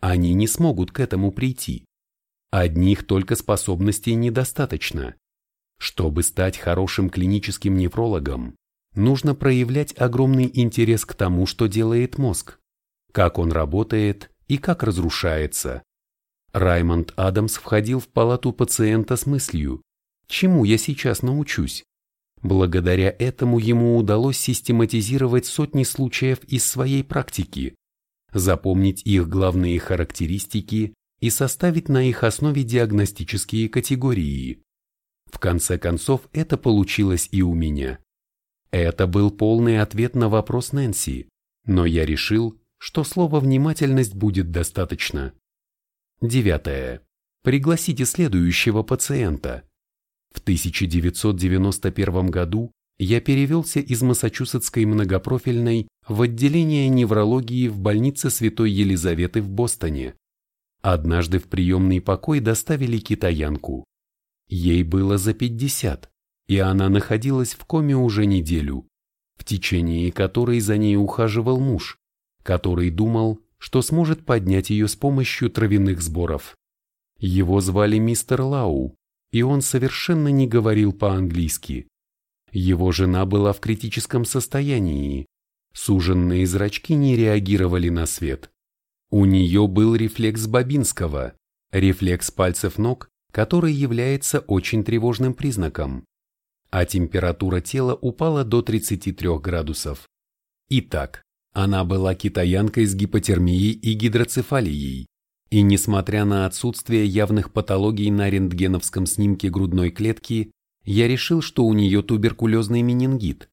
они не смогут к этому прийти. Одних только способностей недостаточно. Чтобы стать хорошим клиническим неврологом, нужно проявлять огромный интерес к тому, что делает мозг как он работает и как разрушается. Раймонд Адамс входил в палату пациента с мыслью, чему я сейчас научусь. Благодаря этому ему удалось систематизировать сотни случаев из своей практики, запомнить их главные характеристики и составить на их основе диагностические категории. В конце концов, это получилось и у меня. Это был полный ответ на вопрос Нэнси, но я решил, что слова «внимательность» будет достаточно. Девятое. Пригласите следующего пациента. В 1991 году я перевелся из Массачусетской многопрофильной в отделение неврологии в больнице Святой Елизаветы в Бостоне. Однажды в приемный покой доставили китаянку. Ей было за 50, и она находилась в коме уже неделю, в течение которой за ней ухаживал муж, который думал, что сможет поднять ее с помощью травяных сборов. Его звали мистер Лау, и он совершенно не говорил по-английски. Его жена была в критическом состоянии. Суженные зрачки не реагировали на свет. У нее был рефлекс Бабинского, рефлекс пальцев ног, который является очень тревожным признаком. А температура тела упала до 33 градусов. Итак, она была китаянкой с гипотермией и гидроцефалией, и несмотря на отсутствие явных патологий на рентгеновском снимке грудной клетки, я решил, что у нее туберкулезный менингит.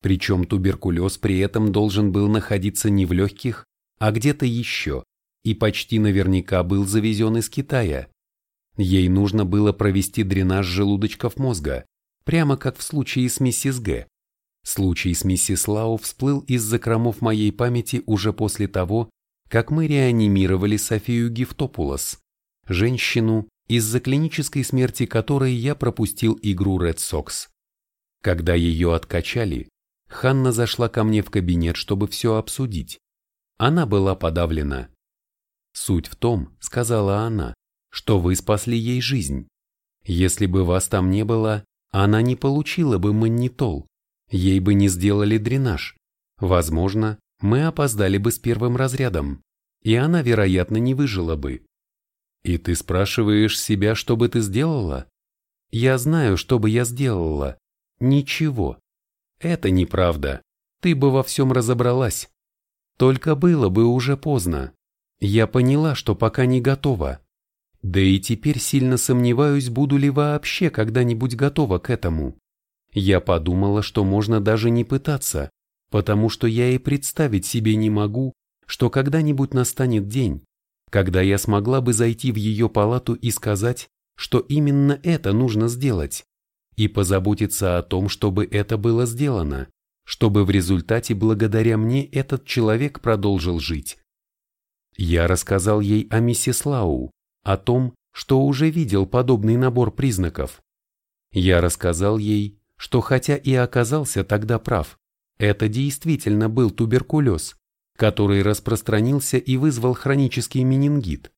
Причем туберкулез при этом должен был находиться не в легких, а где-то еще, и почти наверняка был завезен из Китая. Ей нужно было провести дренаж желудочков мозга, прямо как в случае с миссис Г. Случай с миссис Лау всплыл из закромов моей памяти уже после того, как мы реанимировали Софию Гифтопулос, женщину, из-за клинической смерти которой я пропустил игру Red Sox. Когда ее откачали, Ханна зашла ко мне в кабинет, чтобы все обсудить. Она была подавлена. «Суть в том, — сказала она, — что вы спасли ей жизнь. Если бы вас там не было, она не получила бы маннитол, ей бы не сделали дренаж. Возможно, мы опоздали бы с первым разрядом, и она, вероятно, не выжила бы. И ты спрашиваешь себя, что бы ты сделала? Я знаю, что бы я сделала. Ничего. Это неправда. Ты бы во всем разобралась. Только было бы уже поздно. Я поняла, что пока не готова. Да и теперь сильно сомневаюсь, буду ли вообще когда-нибудь готова к этому. Я подумала, что можно даже не пытаться, потому что я и представить себе не могу, что когда-нибудь настанет день, когда я смогла бы зайти в ее палату и сказать, что именно это нужно сделать, и позаботиться о том, чтобы это было сделано, чтобы в результате благодаря мне этот человек продолжил жить. Я рассказал ей о миссис Лау, о том, что уже видел подобный набор признаков. Я рассказал ей, что хотя и оказался тогда прав, это действительно был туберкулез, который распространился и вызвал хронический менингит.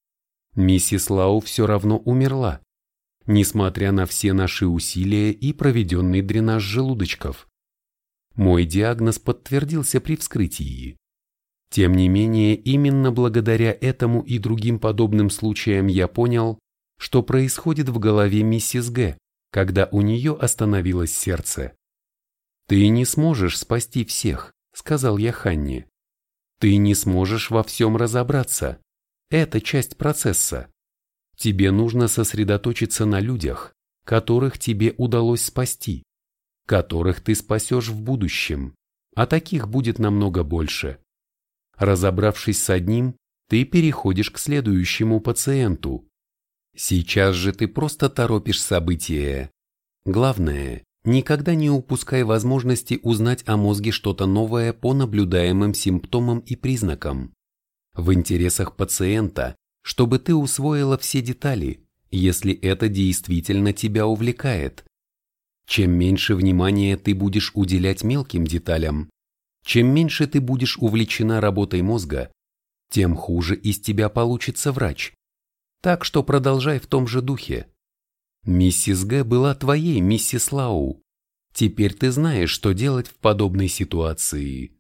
Миссис Лау все равно умерла, несмотря на все наши усилия и проведенный дренаж желудочков. Мой диагноз подтвердился при вскрытии. Тем не менее, именно благодаря этому и другим подобным случаям я понял, что происходит в голове миссис Г, когда у нее остановилось сердце. «Ты не сможешь спасти всех», — сказал я Ханне. «Ты не сможешь во всем разобраться. Это часть процесса. Тебе нужно сосредоточиться на людях, которых тебе удалось спасти, которых ты спасешь в будущем, а таких будет намного больше. Разобравшись с одним, ты переходишь к следующему пациенту. Сейчас же ты просто торопишь события. Главное, никогда не упускай возможности узнать о мозге что-то новое по наблюдаемым симптомам и признакам. В интересах пациента, чтобы ты усвоила все детали, если это действительно тебя увлекает. Чем меньше внимания ты будешь уделять мелким деталям, чем меньше ты будешь увлечена работой мозга, тем хуже из тебя получится врач. Так что продолжай в том же духе. Миссис Г была твоей миссис Лау. Теперь ты знаешь, что делать в подобной ситуации.